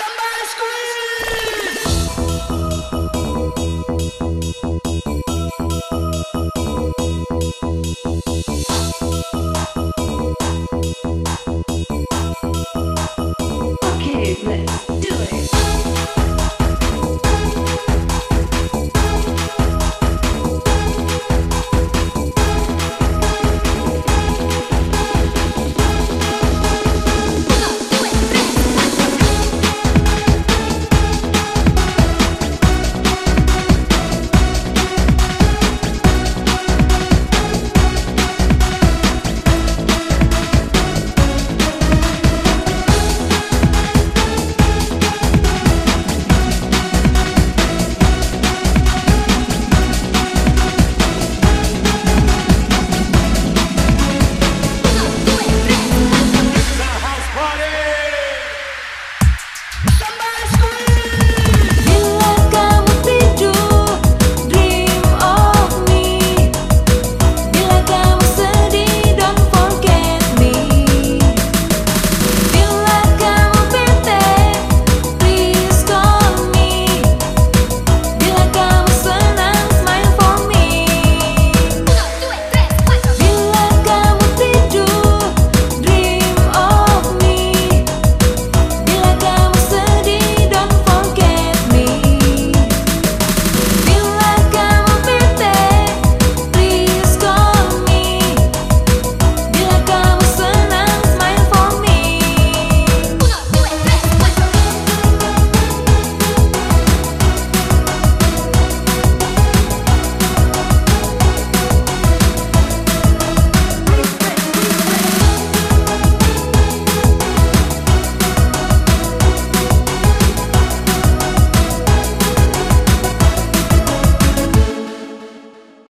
Somebody scream!